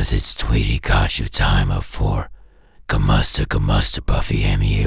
because it's Tweety Kashu time up for Gamusta Gamusta Buffy M.E.